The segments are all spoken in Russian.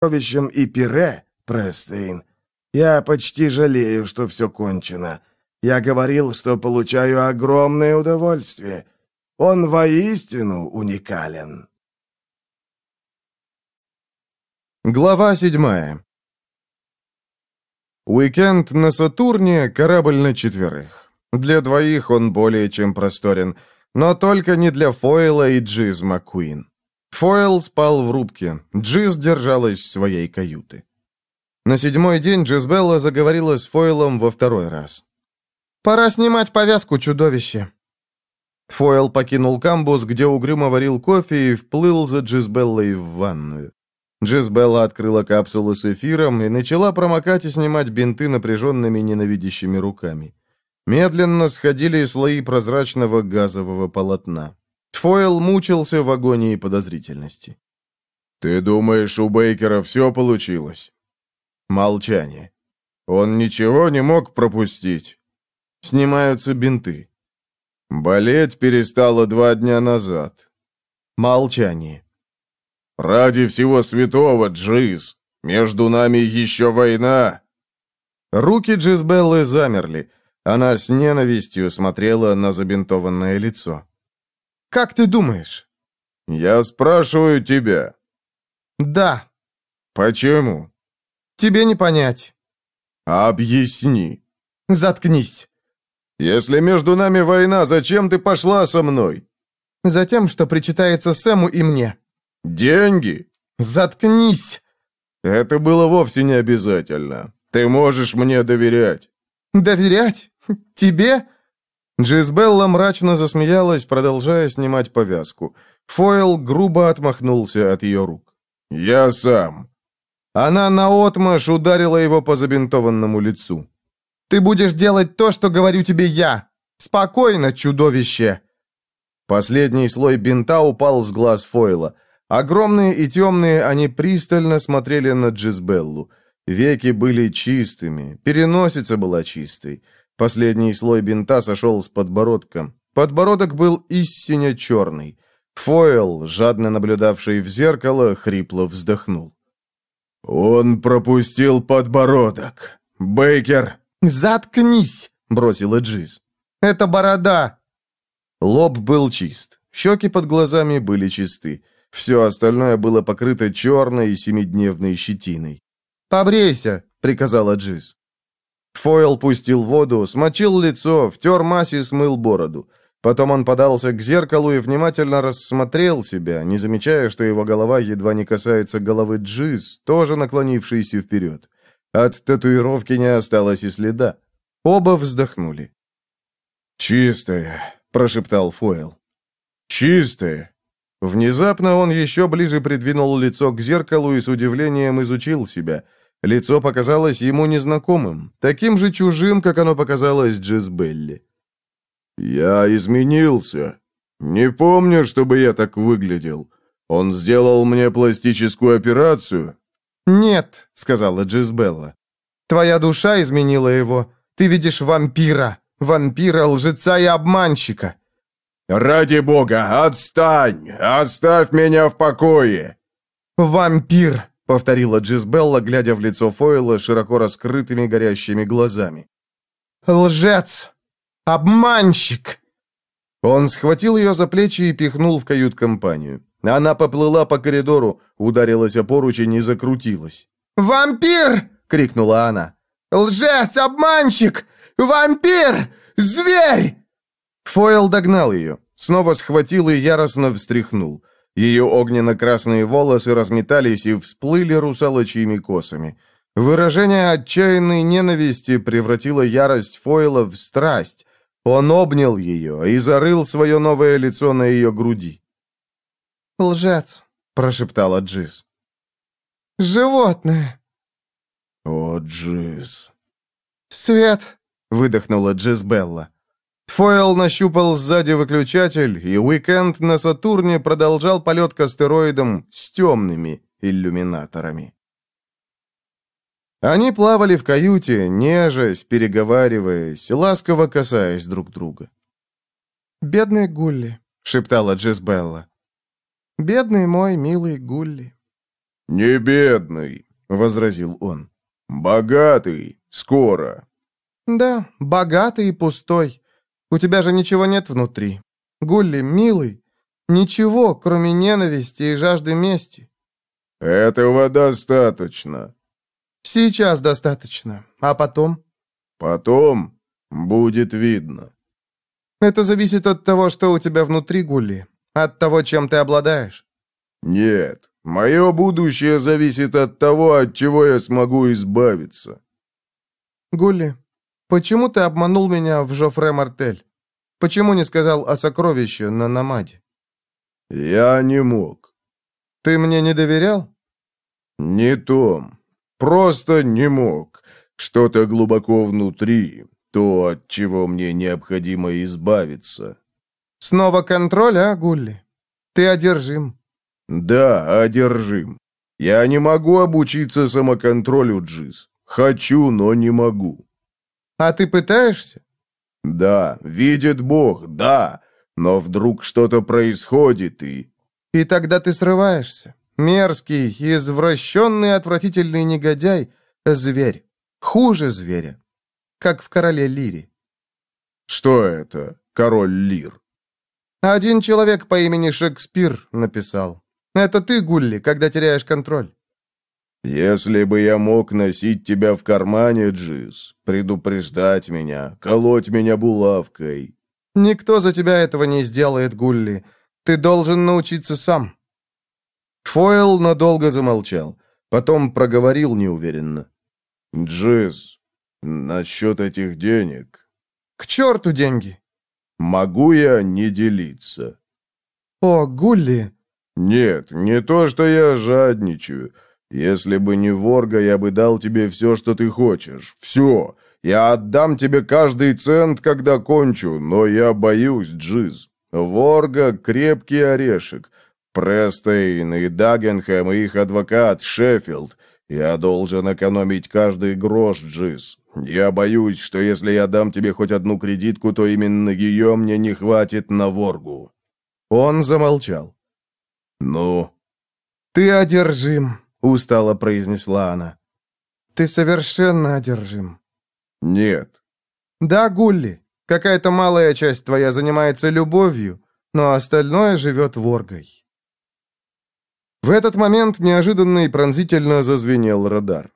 сокровищем и пире, Престейн. Я почти жалею, что все кончено. Я говорил, что получаю огромное удовольствие. Он воистину уникален. Глава седьмая. Уикенд на Сатурне — корабль на четверых. Для двоих он более чем просторен, но только не для Фойла и Джиз Маккуин. Фойл спал в рубке, Джиз держалась своей каюты. На седьмой день Джизбелла заговорила с Фойлом во второй раз. «Пора снимать повязку, чудовище!» Фойл покинул камбус, где угрюмо варил кофе и вплыл за Джизбеллой в ванную. Джизбелла открыла капсулу с эфиром и начала промокать и снимать бинты напряженными ненавидящими руками. Медленно сходили слои прозрачного газового полотна. Фойл мучился в агонии подозрительности. «Ты думаешь, у Бейкера все получилось?» Молчание. «Он ничего не мог пропустить?» Снимаются бинты. «Болеть перестала два дня назад». Молчание. «Ради всего святого, Джиз! Между нами еще война!» Руки Джизбеллы замерли. Она с ненавистью смотрела на забинтованное лицо. «Как ты думаешь?» «Я спрашиваю тебя». «Да». «Почему?» «Тебе не понять». «Объясни». «Заткнись». «Если между нами война, зачем ты пошла со мной?» «Затем, что причитается Сэму и мне». «Деньги?» «Заткнись!» «Это было вовсе не обязательно. Ты можешь мне доверять». «Доверять? Тебе?» Джизбелла мрачно засмеялась, продолжая снимать повязку. Фойл грубо отмахнулся от ее рук. «Я сам». Она наотмашь ударила его по забинтованному лицу. «Ты будешь делать то, что говорю тебе я! Спокойно, чудовище!» Последний слой бинта упал с глаз Фойла. Огромные и темные, они пристально смотрели на Джизбеллу. Веки были чистыми, переносица была чистой. Последний слой бинта сошел с подбородка. Подбородок был истинно черный. Фойл, жадно наблюдавший в зеркало, хрипло вздохнул. «Он пропустил подбородок. Бейкер!» «Заткнись!» — бросила Джиз. «Это борода!» Лоб был чист. Щеки под глазами были чисты. Все остальное было покрыто черной семидневной щетиной. «Побрейся!» — приказала Джиз. Фойл пустил воду, смочил лицо, втер мазь и смыл бороду. Потом он подался к зеркалу и внимательно рассмотрел себя, не замечая, что его голова едва не касается головы Джиз, тоже наклонившейся вперед. От татуировки не осталось и следа. Оба вздохнули. «Чистая», — прошептал Фойл. «Чистая». Внезапно он еще ближе придвинул лицо к зеркалу и с удивлением изучил себя. Лицо показалось ему незнакомым, таким же чужим, как оно показалось Джизбелли. «Я изменился. Не помню, чтобы я так выглядел. Он сделал мне пластическую операцию?» «Нет», — сказала Джизбелла. «Твоя душа изменила его. Ты видишь вампира. Вампира, лжеца и обманщика». «Ради бога, отстань! Оставь меня в покое!» «Вампир!» — повторила Джизбелла, глядя в лицо Фойла широко раскрытыми горящими глазами. «Лжец! Обманщик!» Он схватил ее за плечи и пихнул в кают-компанию. Она поплыла по коридору, ударилась о поручень и закрутилась. «Вампир!» — крикнула она. «Лжец! Обманщик! Вампир! Зверь!» Фойл догнал ее, снова схватил и яростно встряхнул. Ее огненно-красные волосы разметались и всплыли русалочьими косами. Выражение отчаянной ненависти превратило ярость Фойла в страсть. Он обнял ее и зарыл свое новое лицо на ее груди. «Лжец», — прошептала Джиз. «Животное». «О, Джиз». «Свет», — выдохнула Джизбелла. Фойл нащупал сзади выключатель, и уикенд на Сатурне продолжал полет к астероидам с темными иллюминаторами. Они плавали в каюте, нежась, переговариваясь, ласково касаясь друг друга. «Бедный Гулли», — шептала Джизбелла. «Бедный мой милый Гулли». «Не бедный», — возразил он. «Богатый, скоро». «Да, богатый и пустой. У тебя же ничего нет внутри. Гулли, милый, ничего, кроме ненависти и жажды мести». «Этого достаточно». «Сейчас достаточно. А потом?» «Потом будет видно». «Это зависит от того, что у тебя внутри, Гулли. От того, чем ты обладаешь». «Нет, мое будущее зависит от того, от чего я смогу избавиться». «Гулли, почему ты обманул меня в Жофре Мартель? Почему не сказал о сокровище на Намаде?» «Я не мог». «Ты мне не доверял?» «Не Том. Просто не мог. Что-то глубоко внутри, то, от чего мне необходимо избавиться». «Снова контроль, а, Гулли? Ты одержим». «Да, одержим. Я не могу обучиться самоконтролю, Джиз. Хочу, но не могу». «А ты пытаешься?» «Да, видит Бог, да. Но вдруг что-то происходит, и...» «И тогда ты срываешься. Мерзкий, извращенный, отвратительный негодяй. Зверь. Хуже зверя. Как в «Короле Лире». «Что это, король Лир?» Один человек по имени Шекспир написал. Это ты, Гулли, когда теряешь контроль. «Если бы я мог носить тебя в кармане, Джиз, предупреждать меня, колоть меня булавкой». Никто за тебя этого не сделает, Гулли. Ты должен научиться сам. Фойл надолго замолчал, потом проговорил неуверенно. «Джиз, насчет этих денег...» «К черту деньги!» «Могу я не делиться?» «О, Гулли!» «Нет, не то, что я жадничаю. Если бы не Ворга, я бы дал тебе все, что ты хочешь. Все. Я отдам тебе каждый цент, когда кончу, но я боюсь, Джиз. Ворга — крепкий орешек. Престейн и Дагенхэм и их адвокат Шеффилд. Я должен экономить каждый грош, Джиз. Я боюсь, что если я дам тебе хоть одну кредитку, то именно ее мне не хватит на Воргу». Он замолчал. «Ну?» «Ты одержим», — устало произнесла она. «Ты совершенно одержим». «Нет». «Да, Гулли, какая-то малая часть твоя занимается любовью, но остальное живет воргой». В этот момент неожиданно и пронзительно зазвенел радар.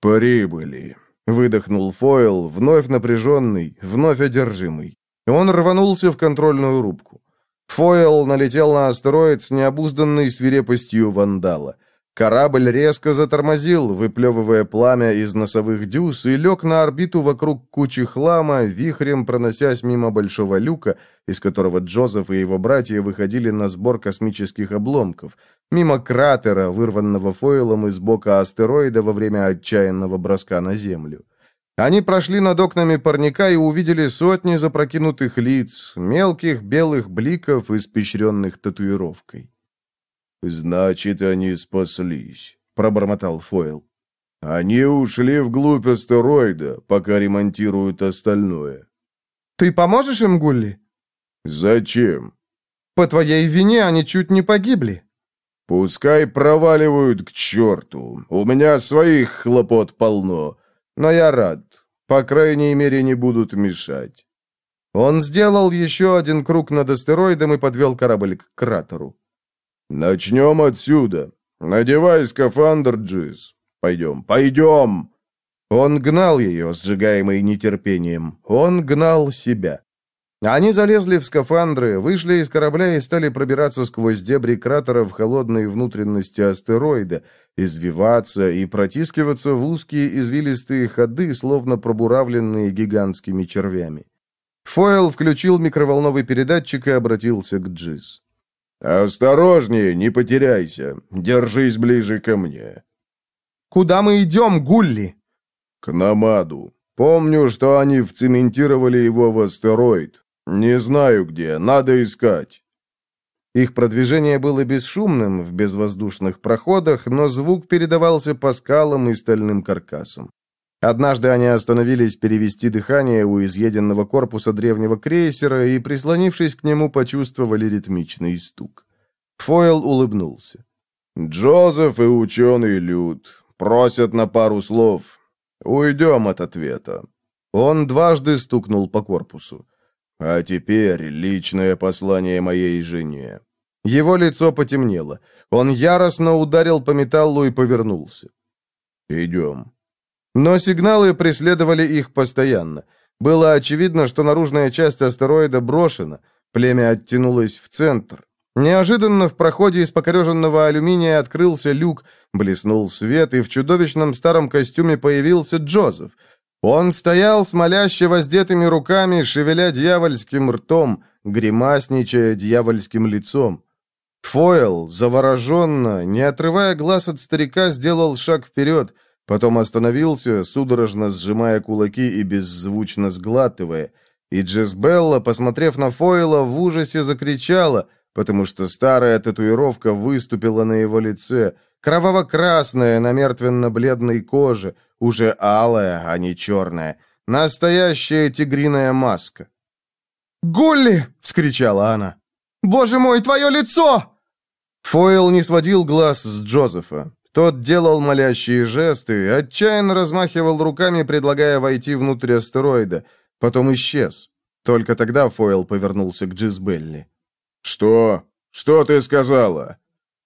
«Прибыли», — выдохнул Фойл, вновь напряженный, вновь одержимый. Он рванулся в контрольную рубку. Фойл налетел на астероид с необузданной свирепостью вандала. Корабль резко затормозил, выплевывая пламя из носовых дюз, и лег на орбиту вокруг кучи хлама, вихрем проносясь мимо большого люка, из которого Джозеф и его братья выходили на сбор космических обломков, мимо кратера, вырванного фойлом из бока астероида во время отчаянного броска на Землю. Они прошли над окнами парника и увидели сотни запрокинутых лиц, мелких белых бликов, испещренных татуировкой. «Значит, они спаслись», — пробормотал Фойл. «Они ушли вглубь астероида, пока ремонтируют остальное». «Ты поможешь им, Гулли?» «Зачем?» «По твоей вине они чуть не погибли». «Пускай проваливают к черту. У меня своих хлопот полно. Но я рад. По крайней мере, не будут мешать». Он сделал еще один круг над астероидом и подвел корабль к кратеру. «Начнем отсюда. Надевай скафандр, Джиз. Пойдем, пойдем!» Он гнал ее, сжигаемый нетерпением. Он гнал себя. Они залезли в скафандры, вышли из корабля и стали пробираться сквозь дебри кратера в холодные внутренности астероида, извиваться и протискиваться в узкие извилистые ходы, словно пробуравленные гигантскими червями. Фойл включил микроволновый передатчик и обратился к Джиз. «Осторожнее, не потеряйся. Держись ближе ко мне». «Куда мы идем, Гулли?» «К Намаду. Помню, что они вцементировали его в астероид. Не знаю где, надо искать». Их продвижение было бесшумным в безвоздушных проходах, но звук передавался по скалам и стальным каркасам. Однажды они остановились перевести дыхание у изъеденного корпуса древнего крейсера и, прислонившись к нему, почувствовали ритмичный стук. Фойл улыбнулся. Джозеф и ученый Люд просят на пару слов. Уйдем от ответа». Он дважды стукнул по корпусу. «А теперь личное послание моей жене». Его лицо потемнело. Он яростно ударил по металлу и повернулся. «Идем». Но сигналы преследовали их постоянно. Было очевидно, что наружная часть астероида брошена. Племя оттянулось в центр. Неожиданно в проходе из покореженного алюминия открылся люк, блеснул свет, и в чудовищном старом костюме появился Джозеф. Он стоял, смоляще воздетыми руками, шевеля дьявольским ртом, гримасничая дьявольским лицом. Фойл, завороженно, не отрывая глаз от старика, сделал шаг вперед, потом остановился, судорожно сжимая кулаки и беззвучно сглатывая. И Джезбелла, посмотрев на Фойла, в ужасе закричала, потому что старая татуировка выступила на его лице, кроваво-красная на мертвенно-бледной коже, уже алая, а не черная, настоящая тигриная маска. «Гулли!» — вскричала она. «Боже мой, твое лицо!» Фойл не сводил глаз с Джозефа. Тот делал молящие жесты, отчаянно размахивал руками, предлагая войти внутрь астероида. Потом исчез. Только тогда Фойл повернулся к Джизбелли. «Что? Что ты сказала?»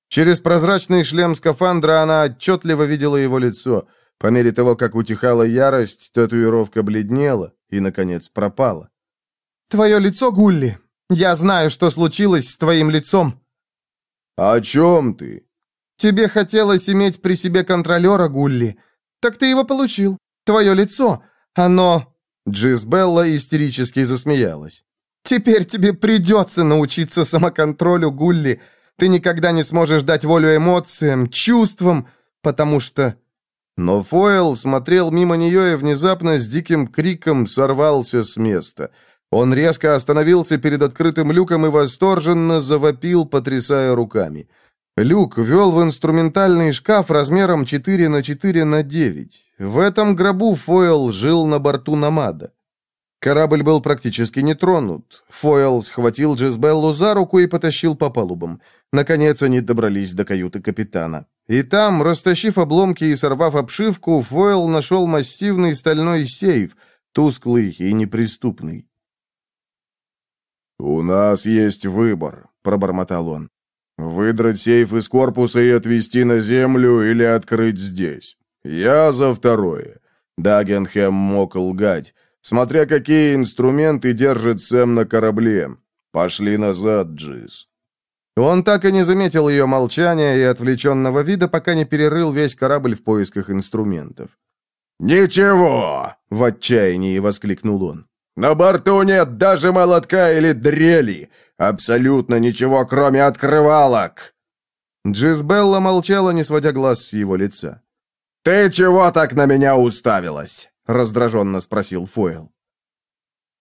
Через прозрачный шлем скафандра она отчетливо видела его лицо. По мере того, как утихала ярость, татуировка бледнела и, наконец, пропала. «Твое лицо, Гулли! Я знаю, что случилось с твоим лицом!» «О чем ты?» «Тебе хотелось иметь при себе контролера, Гулли. Так ты его получил. Твое лицо. Оно...» Джизбелла истерически засмеялась. «Теперь тебе придется научиться самоконтролю, Гулли. Ты никогда не сможешь дать волю эмоциям, чувствам, потому что...» Но Фойл смотрел мимо нее и внезапно с диким криком сорвался с места — он резко остановился перед открытым люком и восторженно завопил, потрясая руками. Люк вел в инструментальный шкаф размером 4 на 4 на 9. В этом гробу Фойл жил на борту Намада. Корабль был практически не тронут. Фойл схватил Джизбеллу за руку и потащил по палубам. Наконец они добрались до каюты капитана. И там, растащив обломки и сорвав обшивку, Фойл нашел массивный стальной сейф, тусклый и неприступный. «У нас есть выбор», — пробормотал он. «Выдрать сейф из корпуса и отвезти на землю или открыть здесь. Я за второе». Дагенхэм мог лгать, смотря какие инструменты держит Сэм на корабле. «Пошли назад, Джиз». Он так и не заметил ее молчания и отвлеченного вида, пока не перерыл весь корабль в поисках инструментов. «Ничего!» — в отчаянии воскликнул он. На борту нет даже молотка или дрели. Абсолютно ничего, кроме открывалок!» Джизбелла молчала, не сводя глаз с его лица. «Ты чего так на меня уставилась?» — раздраженно спросил Фойл.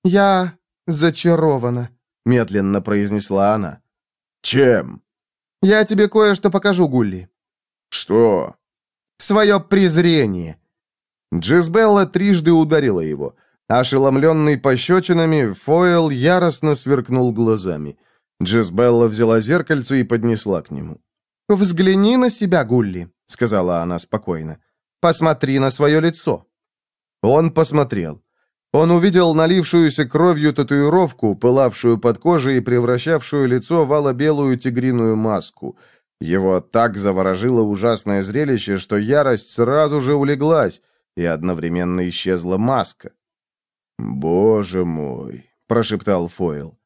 «Я зачарована», — медленно произнесла она. «Чем?» «Я тебе кое-что покажу, Гулли». «Что?» «Свое презрение». Джизбелла трижды ударила его — Ошеломленный пощечинами, Фойл яростно сверкнул глазами. Джизбелла взяла зеркальце и поднесла к нему. «Взгляни на себя, Гулли», — сказала она спокойно. «Посмотри на свое лицо». Он посмотрел. Он увидел налившуюся кровью татуировку, пылавшую под кожей и превращавшую лицо в ало-белую тигриную маску. Его так заворожило ужасное зрелище, что ярость сразу же улеглась, и одновременно исчезла маска. «Боже мой!» — прошептал Фойл.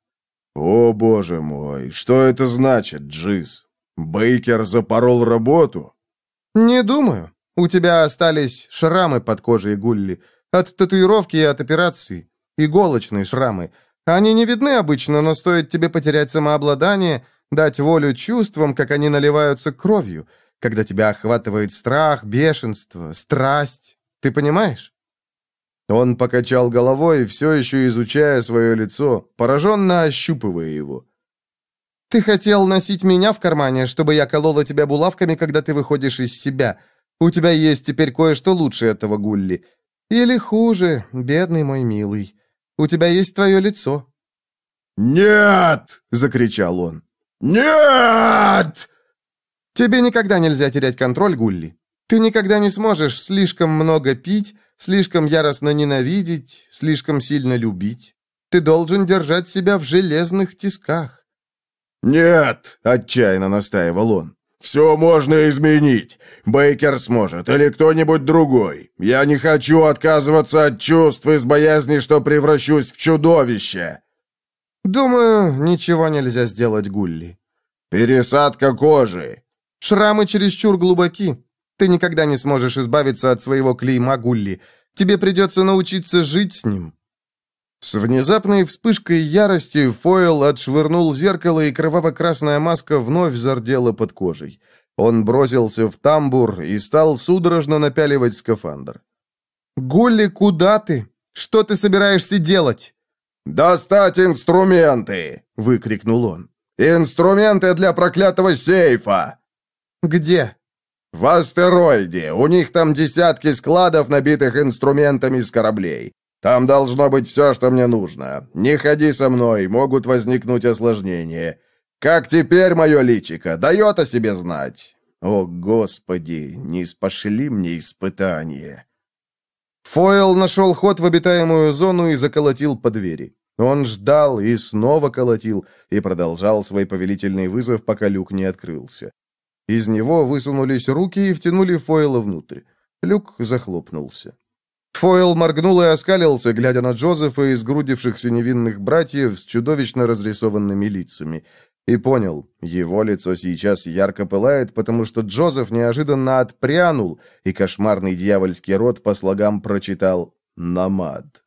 «О, боже мой! Что это значит, Джиз? Бейкер запорол работу?» «Не думаю. У тебя остались шрамы под кожей Гулли. От татуировки и от операции. Иголочные шрамы. Они не видны обычно, но стоит тебе потерять самообладание, дать волю чувствам, как они наливаются кровью, когда тебя охватывает страх, бешенство, страсть. Ты понимаешь?» Он покачал головой, все еще изучая свое лицо, пораженно ощупывая его. «Ты хотел носить меня в кармане, чтобы я колола тебя булавками, когда ты выходишь из себя. У тебя есть теперь кое-что лучше этого, Гулли. Или хуже, бедный мой милый. У тебя есть твое лицо». «Нет!» — закричал он. «Нет!» Тебе никогда нельзя терять контроль, Гулли. Ты никогда не сможешь слишком много пить, слишком яростно ненавидеть, слишком сильно любить. Ты должен держать себя в железных тисках. «Нет!» — отчаянно настаивал он. «Все можно изменить. Бейкер сможет, или кто-нибудь другой. Я не хочу отказываться от чувств из боязни, что превращусь в чудовище». «Думаю, ничего нельзя сделать, Гулли». «Пересадка кожи». «Шрамы чересчур глубоки. Ты никогда не сможешь избавиться от своего клейма, Гулли. Тебе придется научиться жить с ним». С внезапной вспышкой ярости Фойл отшвырнул зеркало, и кроваво-красная маска вновь зардела под кожей. Он бросился в тамбур и стал судорожно напяливать скафандр. «Гулли, куда ты? Что ты собираешься делать?» «Достать инструменты!» — выкрикнул он. «Инструменты для проклятого сейфа!» «Где?» «В астероиде. У них там десятки складов, набитых инструментами с кораблей. Там должно быть все, что мне нужно. Не ходи со мной, могут возникнуть осложнения. Как теперь мое личико? Дает о себе знать. О, Господи, не спошли мне испытания. Фойл нашел ход в обитаемую зону и заколотил по двери. Он ждал и снова колотил, и продолжал свой повелительный вызов, пока люк не открылся. Из него высунулись руки и втянули Фойла внутрь. Люк захлопнулся. Фойл моргнул и оскалился, глядя на Джозефа и сгрудившихся невинных братьев с чудовищно разрисованными лицами. И понял, его лицо сейчас ярко пылает, потому что Джозеф неожиданно отпрянул, и кошмарный дьявольский рот по слогам прочитал «Намад».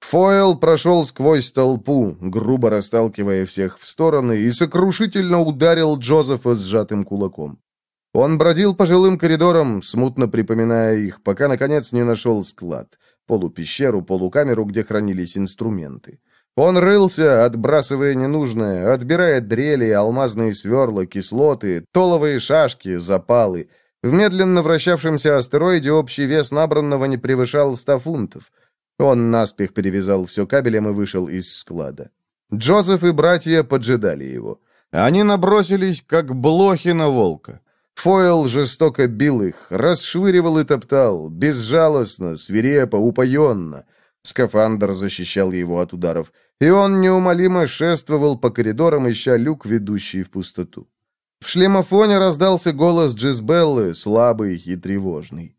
Фойл прошел сквозь толпу, грубо расталкивая всех в стороны, и сокрушительно ударил Джозефа сжатым кулаком. Он бродил по жилым коридорам, смутно припоминая их, пока, наконец, не нашел склад, полупещеру, полукамеру, где хранились инструменты. Он рылся, отбрасывая ненужное, отбирая дрели, алмазные сверла, кислоты, толовые шашки, запалы. В медленно вращавшемся астероиде общий вес набранного не превышал ста фунтов. Он наспех перевязал все кабелем и вышел из склада. Джозеф и братья поджидали его. Они набросились, как блохи на волка. Фойл жестоко бил их, расшвыривал и топтал, безжалостно, свирепо, упоенно. Скафандр защищал его от ударов, и он неумолимо шествовал по коридорам, ища люк, ведущий в пустоту. В шлемофоне раздался голос Джизбеллы, слабый и тревожный.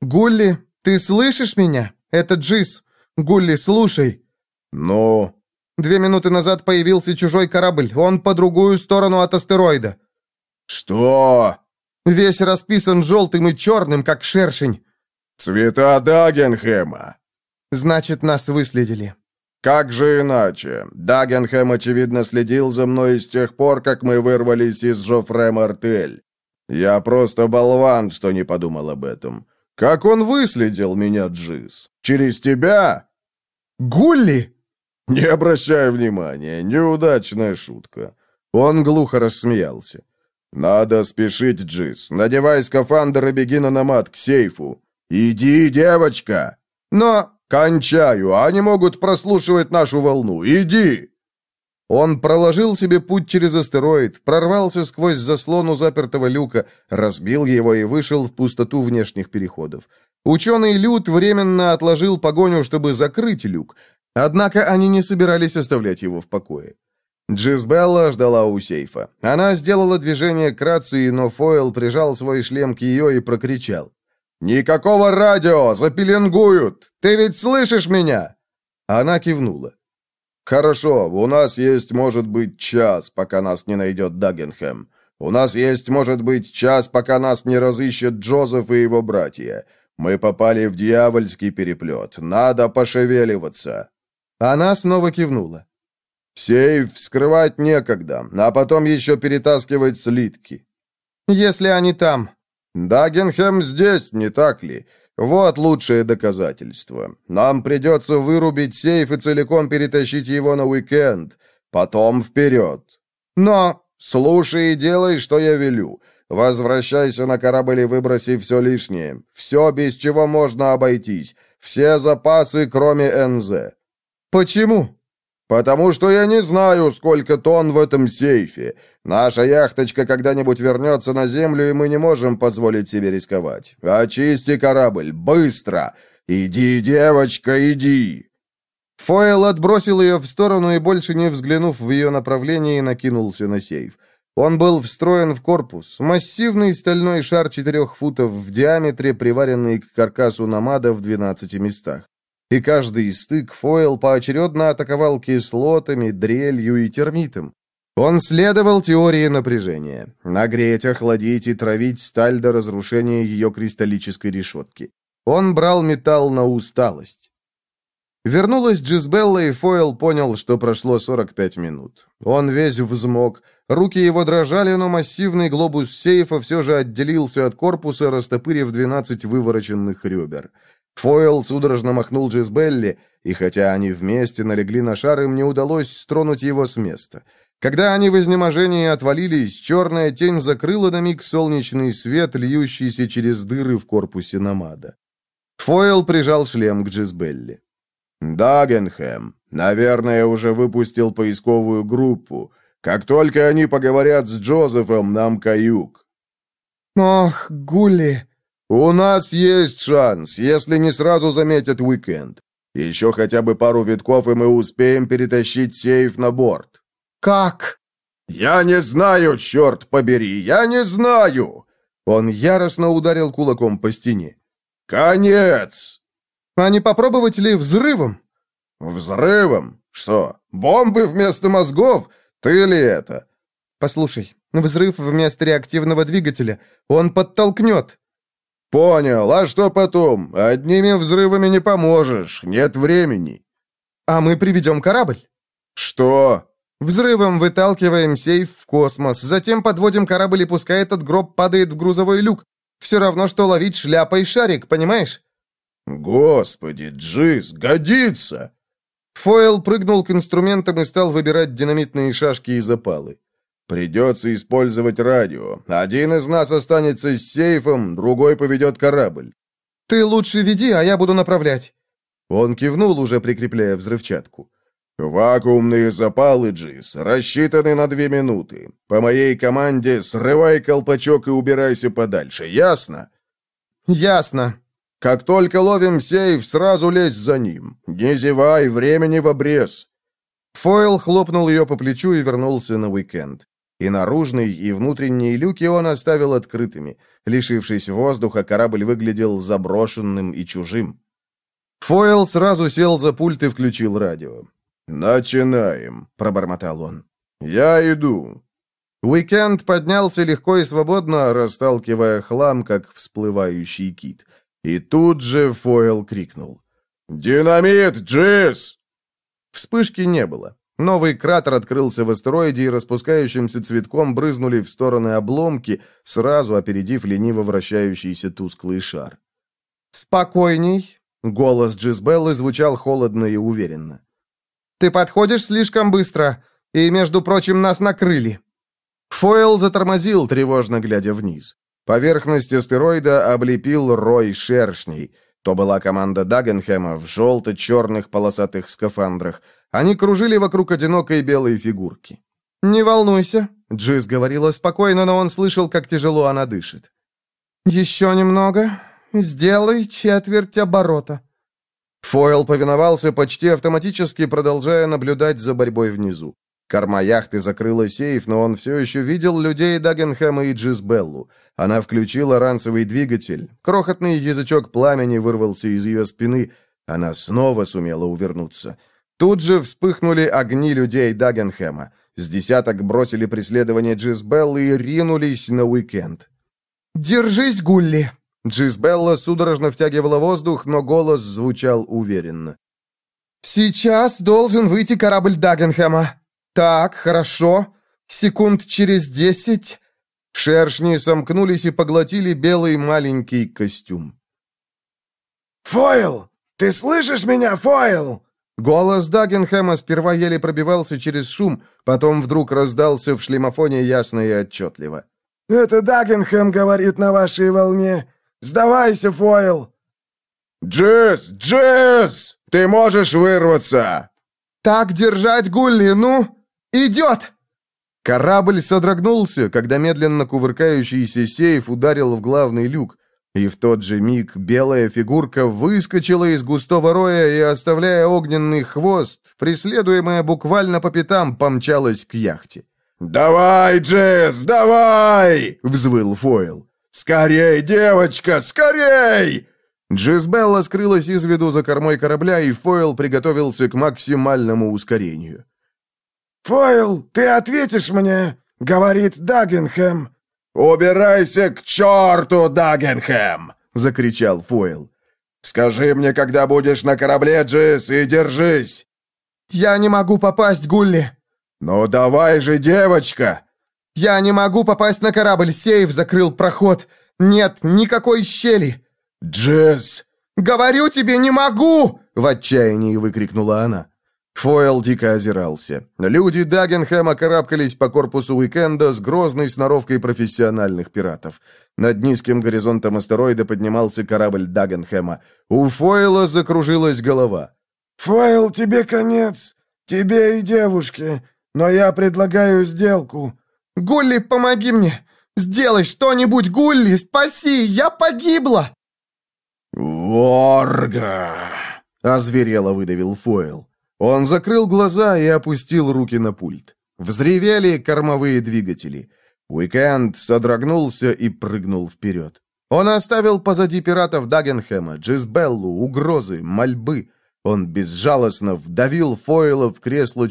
«Гулли, ты слышишь меня? Это Джиз. Гулли, слушай». «Ну?» Две минуты назад появился чужой корабль. Он по другую сторону от астероида. «Что?» Весь расписан желтым и черным, как шершень. Цвета Дагенхэма. Значит, нас выследили. Как же иначе? Дагенхэм, очевидно, следил за мной с тех пор, как мы вырвались из Жофре Мартель. Я просто болван, что не подумал об этом. Как он выследил меня, Джиз? Через тебя? Гулли! Не обращай внимания, неудачная шутка. Он глухо рассмеялся. «Надо спешить, Джиз. Надевай скафандр и беги на намат к сейфу. Иди, девочка!» «Но...» «Кончаю, они могут прослушивать нашу волну. Иди!» Он проложил себе путь через астероид, прорвался сквозь заслону запертого люка, разбил его и вышел в пустоту внешних переходов. Ученый Люд временно отложил погоню, чтобы закрыть люк, однако они не собирались оставлять его в покое. Джизбелла ждала у сейфа. Она сделала движение к рации, но Фойл прижал свой шлем к ее и прокричал. «Никакого радио! Запеленгуют! Ты ведь слышишь меня?» Она кивнула. «Хорошо, у нас есть, может быть, час, пока нас не найдет Даггенхэм. У нас есть, может быть, час, пока нас не разыщет Джозеф и его братья. Мы попали в дьявольский переплет. Надо пошевеливаться». Она снова кивнула. Сейф вскрывать некогда, а потом еще перетаскивать слитки. Если они там. Дагенхэм здесь, не так ли? Вот лучшее доказательство. Нам придется вырубить сейф и целиком перетащить его на уикенд. Потом вперед. Но... Слушай и делай, что я велю. Возвращайся на корабль и выброси все лишнее. Все, без чего можно обойтись. Все запасы, кроме НЗ. Почему? «Потому что я не знаю, сколько тонн в этом сейфе. Наша яхточка когда-нибудь вернется на землю, и мы не можем позволить себе рисковать. Очисти корабль, быстро! Иди, девочка, иди!» Фойл отбросил ее в сторону и, больше не взглянув в ее направлении, накинулся на сейф. Он был встроен в корпус. Массивный стальной шар четырех футов в диаметре, приваренный к каркасу намада в 12 местах. И каждый стык Фойл поочередно атаковал кислотами, дрелью и термитом. Он следовал теории напряжения. Нагреть, охладить и травить сталь до разрушения ее кристаллической решетки. Он брал металл на усталость. Вернулась Джизбелла, и Фойл понял, что прошло 45 минут. Он весь взмок, руки его дрожали, но массивный глобус сейфа все же отделился от корпуса, растопырив 12 вывороченных ребер. Фойл судорожно махнул Джизбелли, и хотя они вместе налегли на шар, им не удалось стронуть его с места. Когда они в изнеможении отвалились, черная тень закрыла на миг солнечный свет, льющийся через дыры в корпусе намада. Фойл прижал шлем к Джизбелли. «Дагенхэм, наверное, уже выпустил поисковую группу. Как только они поговорят с Джозефом, нам каюк». «Ох, Гули!» «У нас есть шанс, если не сразу заметят уикенд. Еще хотя бы пару витков, и мы успеем перетащить сейф на борт». «Как?» «Я не знаю, черт побери, я не знаю!» Он яростно ударил кулаком по стене. «Конец!» «А не попробовать ли взрывом?» «Взрывом? Что, бомбы вместо мозгов? Ты ли это?» «Послушай, взрыв вместо реактивного двигателя. Он подтолкнет». «Понял. А что потом? Одними взрывами не поможешь. Нет времени». «А мы приведем корабль». «Что?» «Взрывом выталкиваем сейф в космос, затем подводим корабль, и пускай этот гроб падает в грузовой люк. Все равно, что ловить шляпой шарик, понимаешь?» «Господи, Джиз, годится!» Фойл прыгнул к инструментам и стал выбирать динамитные шашки и запалы. «Придется использовать радио. Один из нас останется с сейфом, другой поведет корабль». «Ты лучше веди, а я буду направлять». Он кивнул, уже прикрепляя взрывчатку. «Вакуумные запалы, Джиз, рассчитаны на две минуты. По моей команде срывай колпачок и убирайся подальше, ясно?» «Ясно», как только ловим сейф, сразу лезь за ним. Не зевай, времени в обрез». Фойл хлопнул ее по плечу и вернулся на уикенд. И наружный, и внутренние люки он оставил открытыми. Лишившись воздуха, корабль выглядел заброшенным и чужим. Фойл сразу сел за пульт и включил радио. «Начинаем», — пробормотал он. «Я иду». Уикенд поднялся легко и свободно, расталкивая хлам, как всплывающий кит. И тут же Фойл крикнул. «Динамит, Джиз!» Вспышки не было. Новый кратер открылся в астероиде, и распускающимся цветком брызнули в стороны обломки, сразу опередив лениво вращающийся тусклый шар. «Спокойней!» — голос Джизбеллы звучал холодно и уверенно. «Ты подходишь слишком быстро, и, между прочим, нас накрыли!» Фойл затормозил, тревожно глядя вниз. Поверхность астероида облепил рой шершней. То была команда Дагенхэма в желто-черных полосатых скафандрах. Они кружили вокруг одинокой белой фигурки. «Не волнуйся», — Джиз говорила спокойно, но он слышал, как тяжело она дышит. «Еще немного. Сделай четверть оборота». Фойл повиновался почти автоматически, продолжая наблюдать за борьбой внизу. Корма яхты закрыла сейф, но он все еще видел людей Дагенхэма и Джизбеллу. Она включила ранцевый двигатель. Крохотный язычок пламени вырвался из ее спины. Она снова сумела увернуться. Тут же вспыхнули огни людей Дагенхэма. С десяток бросили преследование Джизбеллы и ринулись на уикенд. «Держись, Гулли!» Джизбелла судорожно втягивала воздух, но голос звучал уверенно. «Сейчас должен выйти корабль Дагенхэма. Так, хорошо. Секунд через десять...» Шершни сомкнулись и поглотили белый маленький костюм. «Фойл! Ты слышишь меня, Фойл?» Голос Дагенхэма сперва еле пробивался через шум, потом вдруг раздался в шлемофоне ясно и отчетливо. «Это Дагенхэм говорит на вашей волне. Сдавайся, Фойл!» «Джесс! Джесс! Ты можешь вырваться!» «Так держать, Гулли, ну! Идет!» Корабль содрогнулся, когда медленно кувыркающийся сейф ударил в главный люк, и в тот же миг белая фигурка выскочила из густого роя и, оставляя огненный хвост, преследуемая буквально по пятам, помчалась к яхте. «Давай, Джесс, давай!» — взвыл Фойл. «Скорей, девочка, скорей!» Джизбелла скрылась из виду за кормой корабля, и Фойл приготовился к максимальному ускорению. «Фойл, ты ответишь мне?» — говорит Дагенхэм. «Убирайся к черту, Дагенхэм!» — закричал Фойл. «Скажи мне, когда будешь на корабле, Джис, и держись!» «Я не могу попасть, Гулли!» «Ну давай же, девочка!» «Я не могу попасть на корабль, сейф закрыл проход! Нет никакой щели!» «Джиз!» «Говорю тебе, не могу!» — в отчаянии выкрикнула она. Фойл дико озирался. Люди Дагенхэма карабкались по корпусу Уикенда с грозной сноровкой профессиональных пиратов. Над низким горизонтом астероида поднимался корабль Дагенхэма. У Фойла закружилась голова. «Фойл, тебе конец! Тебе и девушке! Но я предлагаю сделку!» «Гулли, помоги мне! Сделай что-нибудь, Гулли! Спаси! Я погибла!» «Ворга!» — озверело выдавил Фойл. Он закрыл глаза и опустил руки на пульт. Взревели кормовые двигатели. Уикенд содрогнулся и прыгнул вперед. Он оставил позади пиратов Дагенхэма, Джизбеллу, угрозы, мольбы. Он безжалостно вдавил Фойла в кресло